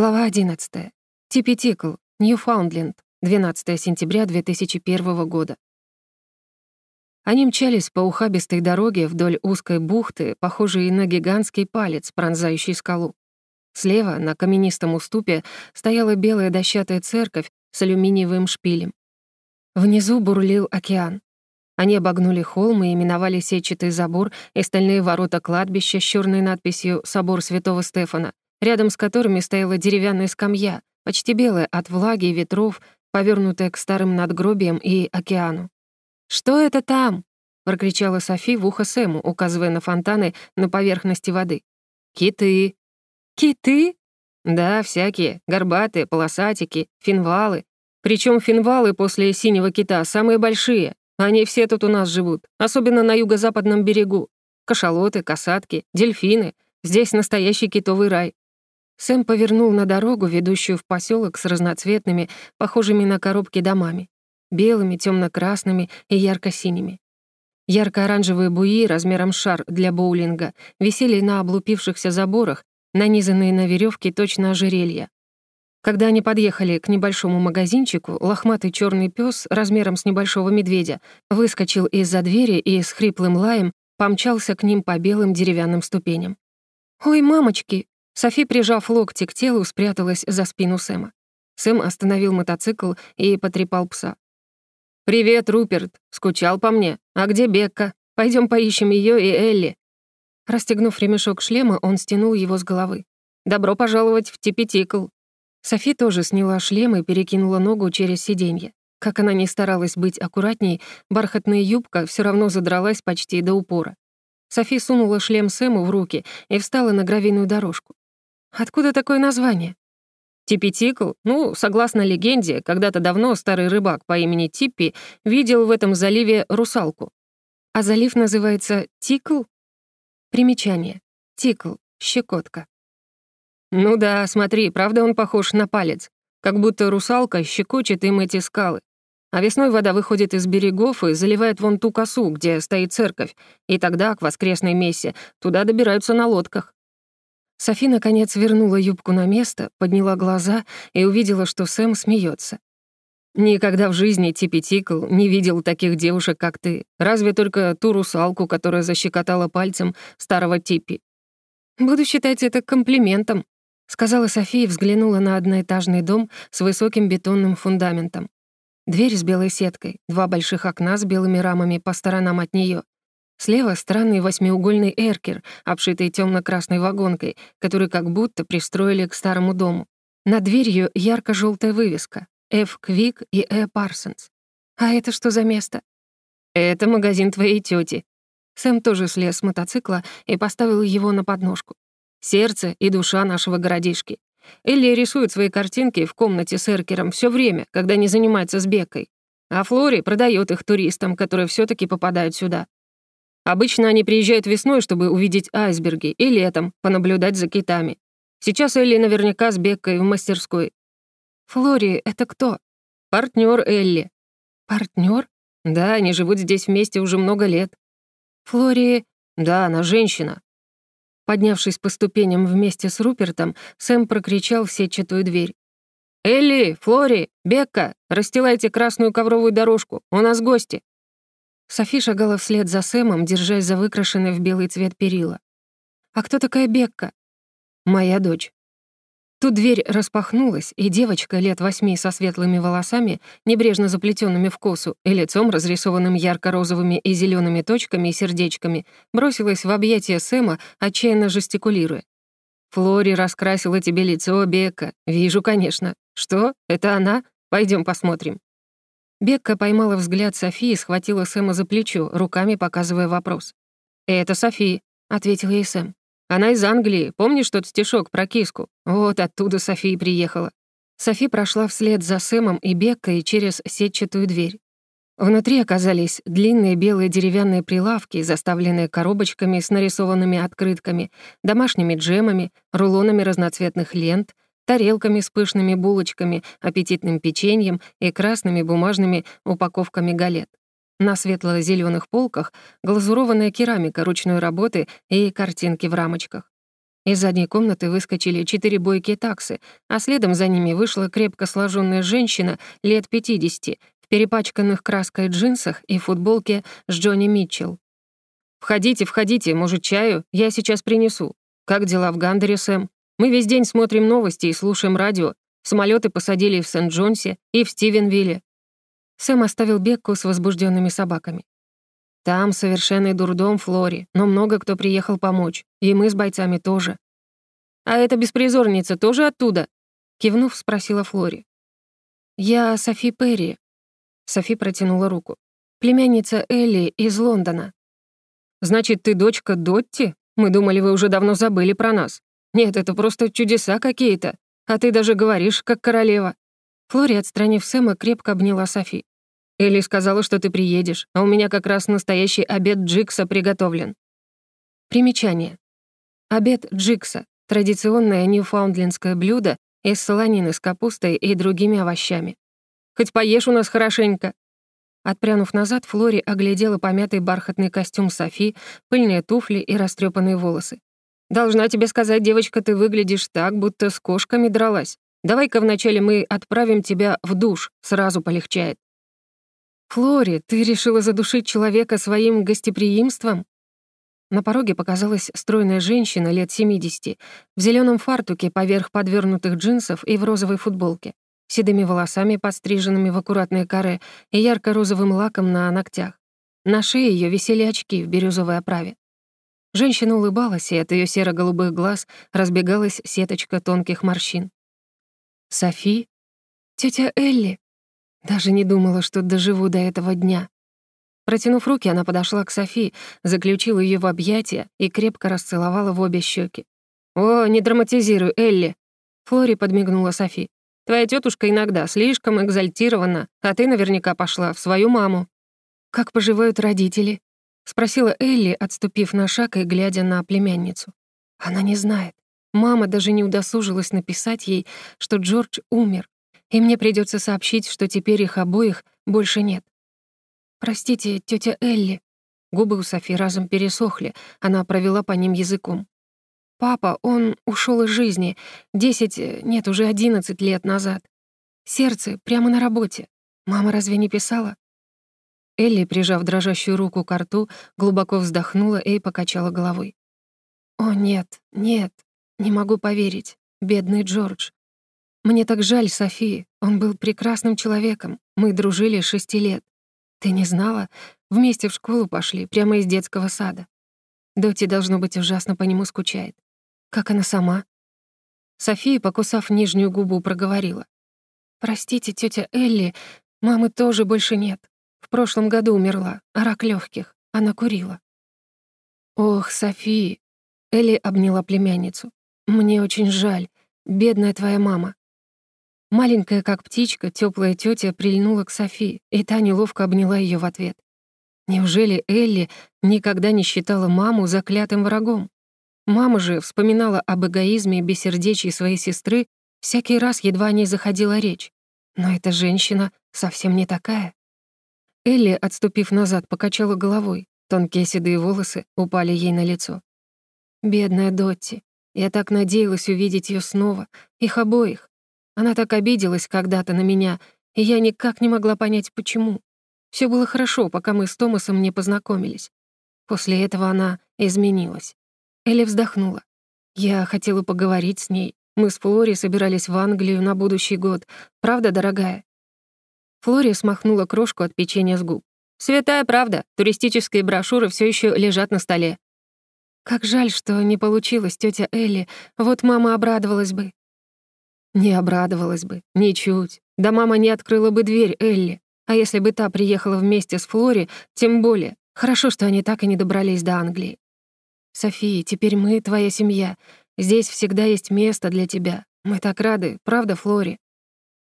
Глава 11. Типи Тикл, Ньюфаундленд, 12 сентября 2001 года. Они мчались по ухабистой дороге вдоль узкой бухты, похожей на гигантский палец, пронзающий скалу. Слева, на каменистом уступе, стояла белая дощатая церковь с алюминиевым шпилем. Внизу бурлил океан. Они обогнули холм и миновали сетчатый забор и стальные ворота кладбища с черной надписью «Собор Святого Стефана», рядом с которыми стояла деревянная скамья, почти белая от влаги и ветров, повернутая к старым надгробиям и океану. «Что это там?» — прокричала Софи в ухо Сэму, указывая на фонтаны на поверхности воды. «Киты». «Киты?» «Да, всякие. Горбатые, полосатики, финвалы. Причем финвалы после синего кита самые большие. Они все тут у нас живут, особенно на юго-западном берегу. Кашалоты, касатки, дельфины. Здесь настоящий китовый рай. Сэм повернул на дорогу, ведущую в поселок с разноцветными, похожими на коробки домами. Белыми, темно красными и ярко-синими. Ярко-оранжевые буи размером шар для боулинга висели на облупившихся заборах, нанизанные на веревки точно ожерелья. Когда они подъехали к небольшому магазинчику, лохматый черный пес размером с небольшого медведя выскочил из-за двери и с хриплым лаем помчался к ним по белым деревянным ступеням. «Ой, мамочки!» Софи, прижав локти к телу, спряталась за спину Сэма. Сэм остановил мотоцикл и потрепал пса. «Привет, Руперт. Скучал по мне. А где Бекка? Пойдем поищем ее и Элли». Расстегнув ремешок шлема, он стянул его с головы. «Добро пожаловать в Типетикл». Софи тоже сняла шлем и перекинула ногу через сиденье. Как она ни старалась быть аккуратней, бархатная юбка все равно задралась почти до упора. Софи сунула шлем Сэму в руки и встала на гравийную дорожку. Откуда такое название? Типпи-тикл? Ну, согласно легенде, когда-то давно старый рыбак по имени Типпи видел в этом заливе русалку. А залив называется Тикл? Примечание. Тикл. Щекотка. Ну да, смотри, правда он похож на палец. Как будто русалка щекочет им эти скалы. А весной вода выходит из берегов и заливает вон ту косу, где стоит церковь, и тогда, к воскресной мессе, туда добираются на лодках. Софи, наконец, вернула юбку на место, подняла глаза и увидела, что Сэм смеется. «Никогда в жизни, Типи Тикл, не видел таких девушек, как ты. Разве только ту русалку, которая защекотала пальцем старого Типи». «Буду считать это комплиментом», — сказала София и взглянула на одноэтажный дом с высоким бетонным фундаментом. Дверь с белой сеткой, два больших окна с белыми рамами по сторонам от нее, Слева странный восьмиугольный эркер, обшитый темно красной вагонкой, который как будто пристроили к старому дому. Над дверью ярко желтая вывеска «F. Quick» и «E. Parsons». «А это что за место?» «Это магазин твоей тети. Сэм тоже слез с мотоцикла и поставил его на подножку. «Сердце и душа нашего городишки. Элли рисует свои картинки в комнате с эркером все время, когда не занимается с Беккой. А Флори продает их туристам, которые все таки попадают сюда. Обычно они приезжают весной, чтобы увидеть айсберги, и летом понаблюдать за китами. Сейчас Элли наверняка с Беккой в мастерской. Флори — это кто? Партнер Элли. Партнер? Да, они живут здесь вместе уже много лет. Флори... Да, она женщина. Поднявшись по ступеням вместе с Рупертом, Сэм прокричал в сетчатую дверь. «Элли, Флори, Бекка, расстилайте красную ковровую дорожку, у нас гости». Софи шагала вслед за Сэмом, держась за выкрашенный в белый цвет перила. «А кто такая Бекка?» «Моя дочь». Тут дверь распахнулась, и девочка лет восьми со светлыми волосами, небрежно заплетенными в косу, и лицом, разрисованным ярко-розовыми и зелеными точками и сердечками, бросилась в объятия Сэма, отчаянно жестикулируя. «Флори раскрасила тебе лицо, Бекка. Вижу, конечно. Что? Это она? Пойдем посмотрим». Бекка поймала взгляд Софии и схватила Сэма за плечо, руками показывая вопрос. «Это София», — ответил ей Сэм. «Она из Англии. Помнишь тот стишок про киску? Вот оттуда София приехала». Софи прошла вслед за Сэмом и Беккой через сетчатую дверь. Внутри оказались длинные белые деревянные прилавки, заставленные коробочками с нарисованными открытками, домашними джемами, рулонами разноцветных лент, тарелками с пышными булочками, аппетитным печеньем и красными бумажными упаковками галет. На светло зеленых полках глазурованная керамика ручной работы и картинки в рамочках. Из задней комнаты выскочили четыре бойкие таксы, а следом за ними вышла крепко сложенная женщина лет 50 в перепачканных краской джинсах и футболке с Джонни Митчелл. «Входите, входите, может, чаю? Я сейчас принесу. Как дела в Гандере, Сэм? Мы весь день смотрим новости и слушаем радио. Самолеты посадили в Сент-Джонсе и в Стивенвилле». Сэм оставил Бекку с возбужденными собаками. «Там совершенный дурдом Флори, но много кто приехал помочь, и мы с бойцами тоже». «А эта беспризорница тоже оттуда?» Кивнув, спросила Флори. «Я Софи Перри». Софи протянула руку. «Племянница Элли из Лондона». «Значит, ты дочка Дотти? Мы думали, вы уже давно забыли про нас. Нет, это просто чудеса какие-то. А ты даже говоришь, как королева». Флори, отстранив Сэма, крепко обняла Софи. «Элли сказала, что ты приедешь, а у меня как раз настоящий обед Джикса приготовлен». Примечание. Обед Джикса — традиционное ньюфаундлендское блюдо из солонины с капустой и другими овощами. «Хоть поешь у нас хорошенько», Отпрянув назад, Флори оглядела помятый бархатный костюм Софи, пыльные туфли и растрепанные волосы. «Должна тебе сказать, девочка, ты выглядишь так, будто с кошками дралась. Давай-ка вначале мы отправим тебя в душ, сразу полегчает». «Флори, ты решила задушить человека своим гостеприимством?» На пороге показалась стройная женщина лет 70 в зеленом фартуке поверх подвернутых джинсов и в розовой футболке седыми волосами, подстриженными в аккуратные каре и ярко-розовым лаком на ногтях. На шее ее висели очки в бирюзовой оправе. Женщина улыбалась, и от ее серо-голубых глаз разбегалась сеточка тонких морщин. «Софи? тетя Элли?» Даже не думала, что доживу до этого дня. Протянув руки, она подошла к Софи, заключила ее в объятия и крепко расцеловала в обе щеки. «О, не драматизируй, Элли!» Флори подмигнула Софи. Твоя тетушка иногда слишком экзальтирована, а ты наверняка пошла в свою маму». «Как поживают родители?» — спросила Элли, отступив на шаг и глядя на племянницу. Она не знает. Мама даже не удосужилась написать ей, что Джордж умер, и мне придется сообщить, что теперь их обоих больше нет. «Простите, тетя Элли». Губы у Софи разом пересохли, она провела по ним языком. Папа, он ушел из жизни десять, э, нет, уже одиннадцать лет назад. Сердце прямо на работе. Мама разве не писала? Элли, прижав дрожащую руку к рту, глубоко вздохнула и покачала головой. «О, нет, нет, не могу поверить. Бедный Джордж. Мне так жаль Софии. Он был прекрасным человеком. Мы дружили шести лет. Ты не знала? Вместе в школу пошли, прямо из детского сада. Доти, должно быть, ужасно по нему скучает. Как она сама? София, покусав нижнюю губу, проговорила. «Простите, тетя Элли, мамы тоже больше нет. В прошлом году умерла, рак легких. Она курила». «Ох, София!» Элли обняла племянницу. «Мне очень жаль. Бедная твоя мама». Маленькая, как птичка, теплая тетя прильнула к Софии, и та неловко обняла ее в ответ. Неужели Элли никогда не считала маму заклятым врагом? Мама же вспоминала об эгоизме и бессердечии своей сестры всякий раз, едва о ней заходила речь. Но эта женщина совсем не такая. Элли, отступив назад, покачала головой. Тонкие седые волосы упали ей на лицо. «Бедная Дотти. Я так надеялась увидеть ее снова, их обоих. Она так обиделась когда-то на меня, и я никак не могла понять, почему. Все было хорошо, пока мы с Томасом не познакомились. После этого она изменилась. Элли вздохнула. «Я хотела поговорить с ней. Мы с Флори собирались в Англию на будущий год. Правда, дорогая?» Флори смахнула крошку от печенья с губ. «Святая правда. Туристические брошюры все еще лежат на столе». «Как жаль, что не получилось, тетя Элли. Вот мама обрадовалась бы». «Не обрадовалась бы. Ничуть. Да мама не открыла бы дверь Элли. А если бы та приехала вместе с Флори, тем более. Хорошо, что они так и не добрались до Англии. «София, теперь мы твоя семья. Здесь всегда есть место для тебя. Мы так рады, правда, Флори?»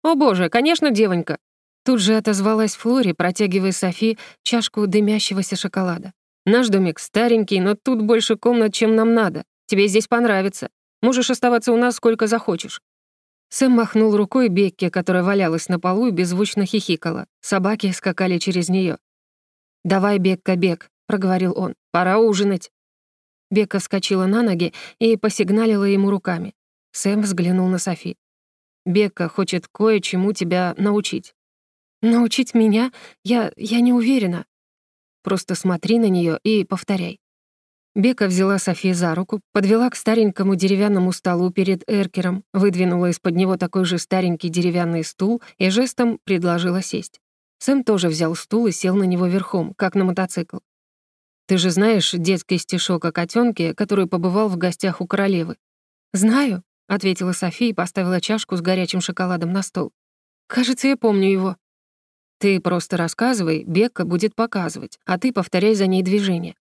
«О боже, конечно, девонька!» Тут же отозвалась Флори, протягивая Софи чашку дымящегося шоколада. «Наш домик старенький, но тут больше комнат, чем нам надо. Тебе здесь понравится. Можешь оставаться у нас сколько захочешь». Сэм махнул рукой Бекке, которая валялась на полу и беззвучно хихикала. Собаки скакали через нее. «Давай, Бекка, бег», — проговорил он. «Пора ужинать». Бека вскочила на ноги и посигналила ему руками. Сэм взглянул на Софи. «Бекка хочет кое-чему тебя научить». «Научить меня? Я... я не уверена». «Просто смотри на нее и повторяй». Бека взяла Софи за руку, подвела к старенькому деревянному столу перед Эркером, выдвинула из-под него такой же старенький деревянный стул и жестом предложила сесть. Сэм тоже взял стул и сел на него верхом, как на мотоцикл. «Ты же знаешь детский стишок о котенке, который побывал в гостях у королевы?» «Знаю», — ответила София и поставила чашку с горячим шоколадом на стол. «Кажется, я помню его». «Ты просто рассказывай, Бекка будет показывать, а ты повторяй за ней движение».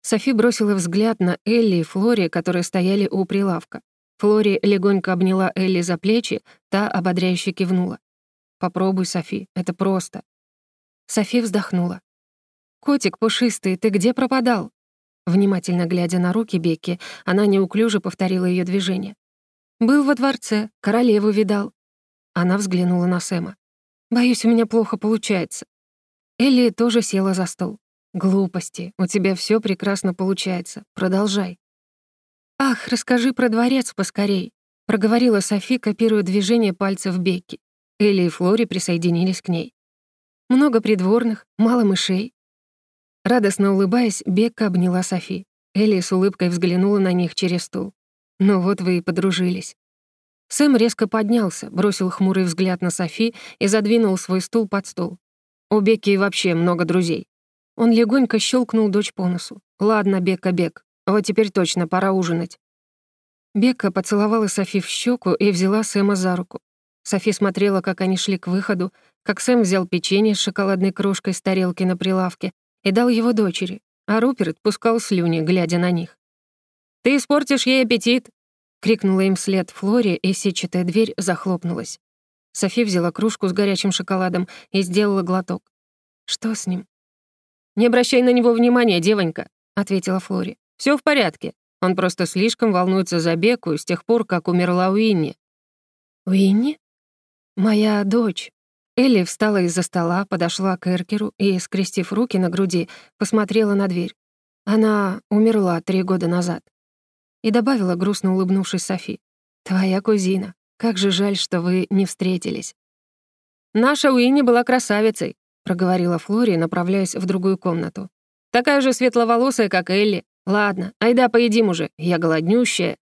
Софи бросила взгляд на Элли и Флори, которые стояли у прилавка. Флори легонько обняла Элли за плечи, та ободряюще кивнула. «Попробуй, Софи, это просто». Софи вздохнула. «Котик пушистый, ты где пропадал?» Внимательно глядя на руки Бекки, она неуклюже повторила ее движение. «Был во дворце, королеву видал». Она взглянула на Сэма. «Боюсь, у меня плохо получается». Элли тоже села за стол. «Глупости, у тебя все прекрасно получается. Продолжай». «Ах, расскажи про дворец поскорей», — проговорила Софи, копируя движение пальцев Бекки. Элли и Флори присоединились к ней. «Много придворных, мало мышей». Радостно улыбаясь, Бекка обняла Софи. Элли с улыбкой взглянула на них через стул. «Ну вот вы и подружились». Сэм резко поднялся, бросил хмурый взгляд на Софи и задвинул свой стул под стол. У Бекки вообще много друзей. Он легонько щелкнул дочь по носу. «Ладно, Бекка, Бек, вот теперь точно пора ужинать». Бекка поцеловала Софи в щеку и взяла Сэма за руку. Софи смотрела, как они шли к выходу, как Сэм взял печенье с шоколадной крошкой с тарелки на прилавке и дал его дочери, а Руперт пускал слюни, глядя на них. «Ты испортишь ей аппетит!» — крикнула им вслед Флори, и сетчатая дверь захлопнулась. Софи взяла кружку с горячим шоколадом и сделала глоток. «Что с ним?» «Не обращай на него внимания, девонька», — ответила Флори. Все в порядке. Он просто слишком волнуется за Беку с тех пор, как умерла Уинни». «Уинни? Моя дочь». Элли встала из-за стола, подошла к Эркеру и, скрестив руки на груди, посмотрела на дверь. Она умерла три года назад. И добавила, грустно улыбнувшись Софи. «Твоя кузина. Как же жаль, что вы не встретились». «Наша Уинни была красавицей», проговорила Флори, направляясь в другую комнату. «Такая же светловолосая, как Элли. Ладно, айда поедим уже, я голоднющая».